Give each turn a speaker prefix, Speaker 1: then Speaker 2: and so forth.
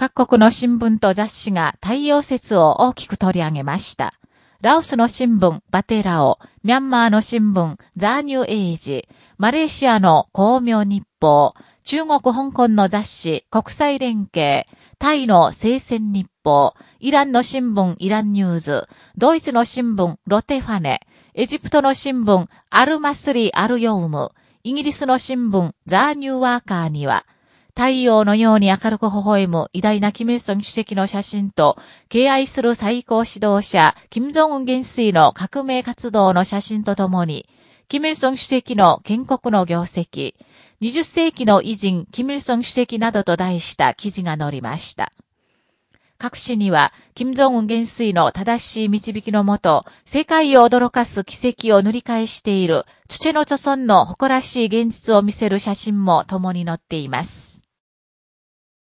Speaker 1: 各国の新聞と雑誌が太陽説を大きく取り上げました。ラオスの新聞、バテラオ、ミャンマーの新聞、ザーニューエイジ、マレーシアの光明日報、中国香港の雑誌、国際連携、タイの聖戦日報、イランの新聞、イランニューズ、ドイツの新聞、ロテファネ、エジプトの新聞、アルマスリ・アルヨウム、イギリスの新聞、ザーニューワーカーには、太陽のように明るく微笑む偉大なキム・イルソン主席の写真と、敬愛する最高指導者、キム・ジョンウン元帥の革命活動の写真とともに、キム・イルソン主席の建国の業績、20世紀の偉人、キム・イルソン主席などと題した記事が載りました。各紙には、金正恩元帥の正しい導きのもと、世界を驚かす奇跡を塗り返している、土の著村の誇らしい現実を見せる写真も共に載っています。